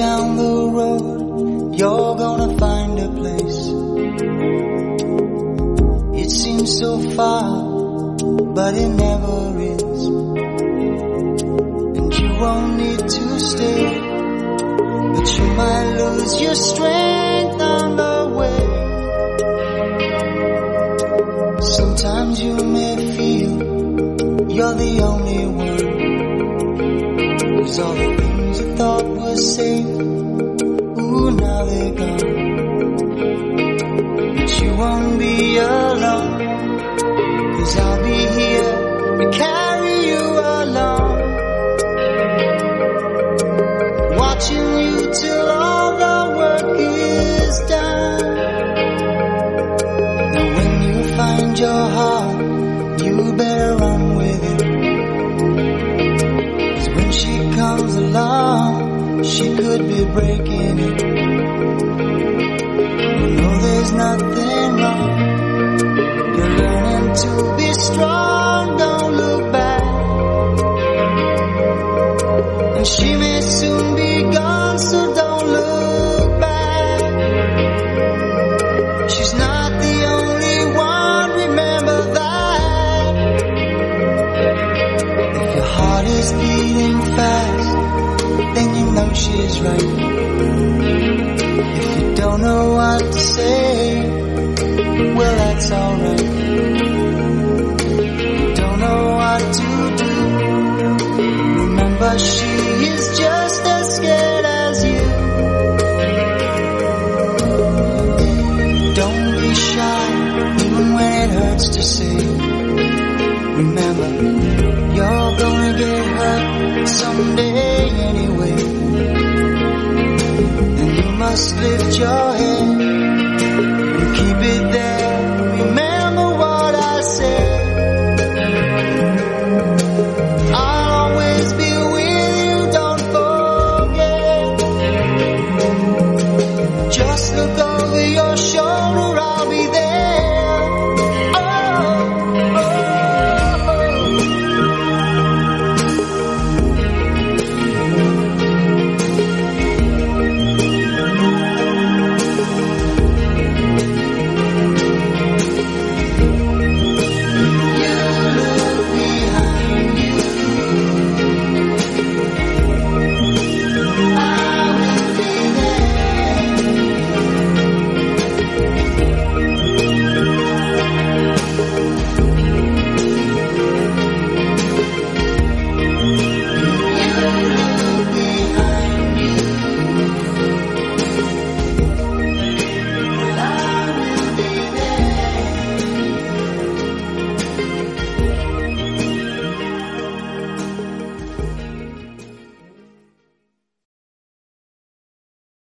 road, you're gonna find a place. It seems so far, but it never is. And you won't need to stay, but you might lose your strength on the way. Sometimes you may feel you're the only one. Cause all the things thought were safe, ooh, now they're gone. But you won't be alone, cause I'll be here to carry you along. Watching you till all the work is done. And when you find your heart, along, she could be breaking it. No, there's nothing wrong. You're learning to be strong, don't look back. And she may soon be gone, so don't look back. She's not the only one, remember that. If your heart is beating fast, then you know she's right. If you don't know what to say, well that's alright. Don't know what to do, remember she is just as scared as you. Don't be shy, even when it hurts to say. Remember, you're gonna get hurt someday must lift your